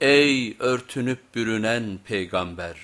Ey örtünüp bürünen peygamber!